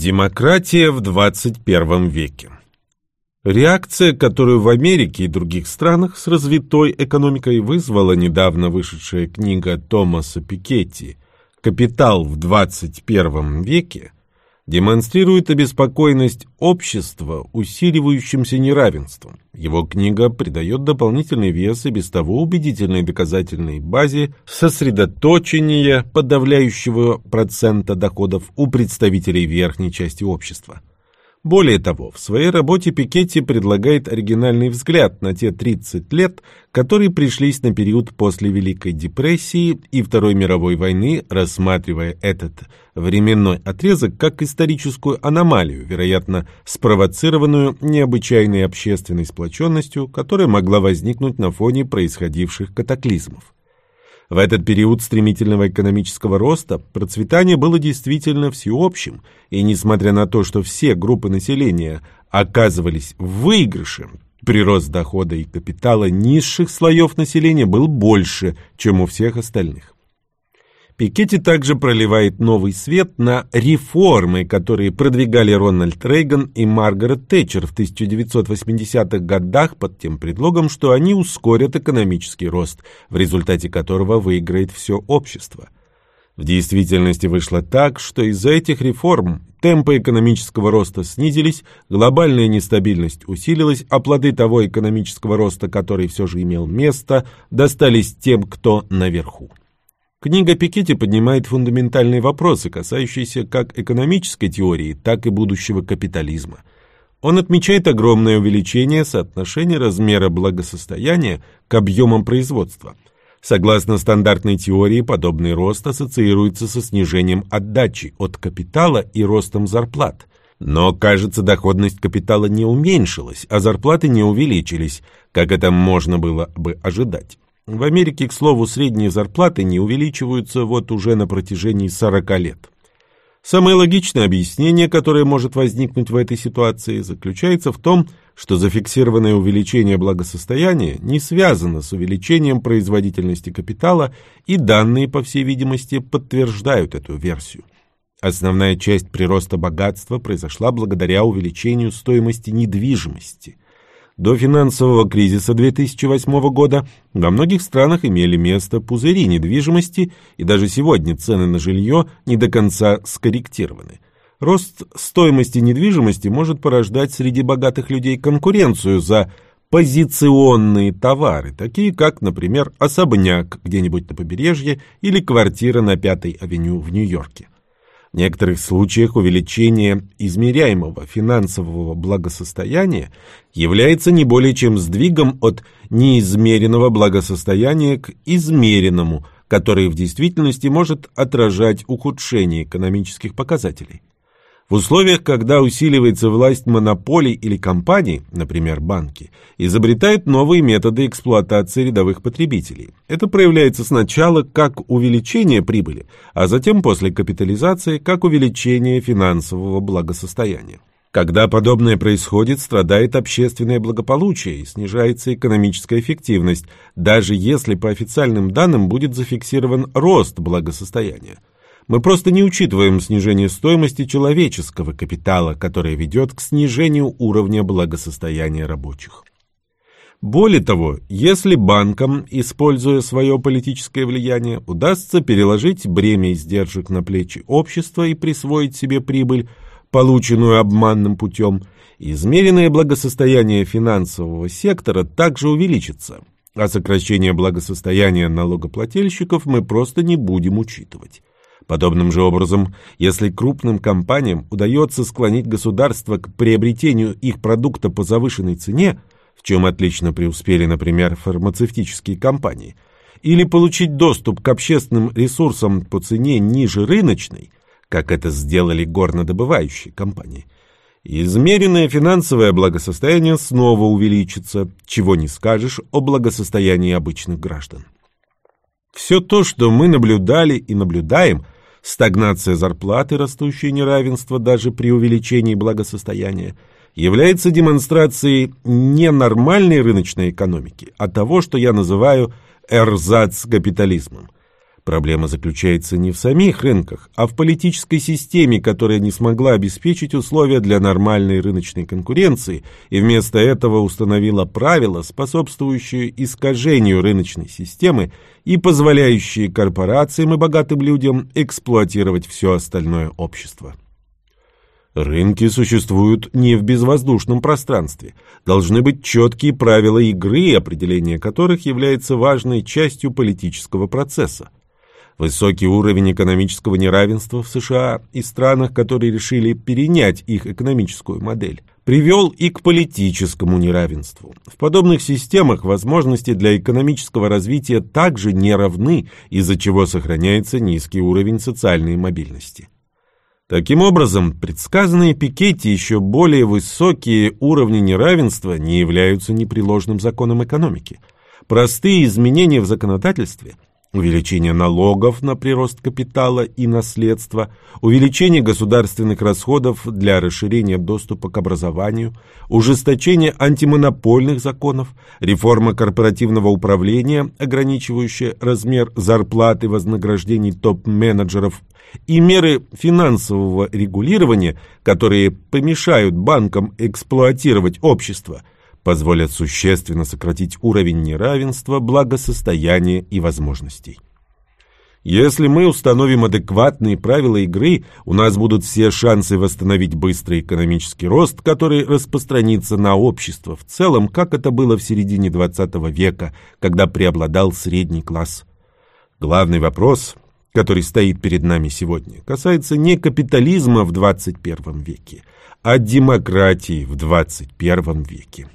Демократия в 21 веке. Реакция, которую в Америке и других странах с развитой экономикой вызвала недавно вышедшая книга Томаса Пикетти «Капитал в 21 веке», демонстрирует обеспокоенность общества усиливающимся неравенством. Его книга придает дополнительный вес и без того убедительной доказательной базе сосредоточения подавляющего процента доходов у представителей верхней части общества. Более того, в своей работе Пикетти предлагает оригинальный взгляд на те 30 лет, которые пришлись на период после Великой депрессии и Второй мировой войны, рассматривая этот временной отрезок как историческую аномалию, вероятно, спровоцированную необычайной общественной сплоченностью, которая могла возникнуть на фоне происходивших катаклизмов. В этот период стремительного экономического роста процветание было действительно всеобщим, и несмотря на то, что все группы населения оказывались в выигрыше, прирост дохода и капитала низших слоев населения был больше, чем у всех остальных. Пикетти также проливает новый свет на реформы, которые продвигали Рональд Рейган и Маргарет Тэтчер в 1980-х годах под тем предлогом, что они ускорят экономический рост, в результате которого выиграет все общество. В действительности вышло так, что из-за этих реформ темпы экономического роста снизились, глобальная нестабильность усилилась, а плоды того экономического роста, который все же имел место, достались тем, кто наверху. Книга Пикетти поднимает фундаментальные вопросы, касающиеся как экономической теории, так и будущего капитализма. Он отмечает огромное увеличение соотношения размера благосостояния к объемам производства. Согласно стандартной теории, подобный рост ассоциируется со снижением отдачи от капитала и ростом зарплат. Но, кажется, доходность капитала не уменьшилась, а зарплаты не увеличились, как это можно было бы ожидать. В Америке, к слову, средние зарплаты не увеличиваются вот уже на протяжении 40 лет. Самое логичное объяснение, которое может возникнуть в этой ситуации, заключается в том, что зафиксированное увеличение благосостояния не связано с увеличением производительности капитала, и данные, по всей видимости, подтверждают эту версию. Основная часть прироста богатства произошла благодаря увеличению стоимости недвижимости – до финансового кризиса 2008 года во многих странах имели место пузыри недвижимости, и даже сегодня цены на жилье не до конца скорректированы. Рост стоимости недвижимости может порождать среди богатых людей конкуренцию за позиционные товары, такие как, например, особняк где-нибудь на побережье или квартира на Пятой авеню в Нью-Йорке. В некоторых случаях увеличение измеряемого финансового благосостояния является не более чем сдвигом от неизмеренного благосостояния к измеренному, который в действительности может отражать ухудшение экономических показателей. В условиях, когда усиливается власть монополий или компаний, например, банки, изобретают новые методы эксплуатации рядовых потребителей. Это проявляется сначала как увеличение прибыли, а затем после капитализации как увеличение финансового благосостояния. Когда подобное происходит, страдает общественное благополучие и снижается экономическая эффективность, даже если по официальным данным будет зафиксирован рост благосостояния. Мы просто не учитываем снижение стоимости человеческого капитала, которое ведет к снижению уровня благосостояния рабочих. Более того, если банкам, используя свое политическое влияние, удастся переложить бремя издержек на плечи общества и присвоить себе прибыль, полученную обманным путем, измеренное благосостояние финансового сектора также увеличится, а сокращение благосостояния налогоплательщиков мы просто не будем учитывать. Подобным же образом, если крупным компаниям удается склонить государство к приобретению их продукта по завышенной цене, в чем отлично преуспели, например, фармацевтические компании, или получить доступ к общественным ресурсам по цене ниже рыночной, как это сделали горнодобывающие компании, измеренное финансовое благосостояние снова увеличится, чего не скажешь о благосостоянии обычных граждан. Все то, что мы наблюдали и наблюдаем – стагнация зарплаты, растущее неравенство даже при увеличении благосостояния, является демонстрацией не нормальной рыночной экономики, а того, что я называю эрзац-капитализмом. Проблема заключается не в самих рынках, а в политической системе, которая не смогла обеспечить условия для нормальной рыночной конкуренции и вместо этого установила правила, способствующие искажению рыночной системы и позволяющие корпорациям и богатым людям эксплуатировать все остальное общество. Рынки существуют не в безвоздушном пространстве. Должны быть четкие правила игры, определение которых является важной частью политического процесса. Высокий уровень экономического неравенства в США и странах, которые решили перенять их экономическую модель, привел и к политическому неравенству. В подобных системах возможности для экономического развития также не равны, из-за чего сохраняется низкий уровень социальной мобильности. Таким образом, предсказанные Пикетти еще более высокие уровни неравенства не являются непреложным законом экономики. Простые изменения в законодательстве – увеличение налогов на прирост капитала и наследства, увеличение государственных расходов для расширения доступа к образованию, ужесточение антимонопольных законов, реформа корпоративного управления, ограничивающая размер зарплаты вознаграждений топ-менеджеров и меры финансового регулирования, которые помешают банкам эксплуатировать общество – позволят существенно сократить уровень неравенства, благосостояния и возможностей. Если мы установим адекватные правила игры, у нас будут все шансы восстановить быстрый экономический рост, который распространится на общество в целом, как это было в середине XX века, когда преобладал средний класс. Главный вопрос, который стоит перед нами сегодня, касается не капитализма в 21 веке, а демократии в 21 веке.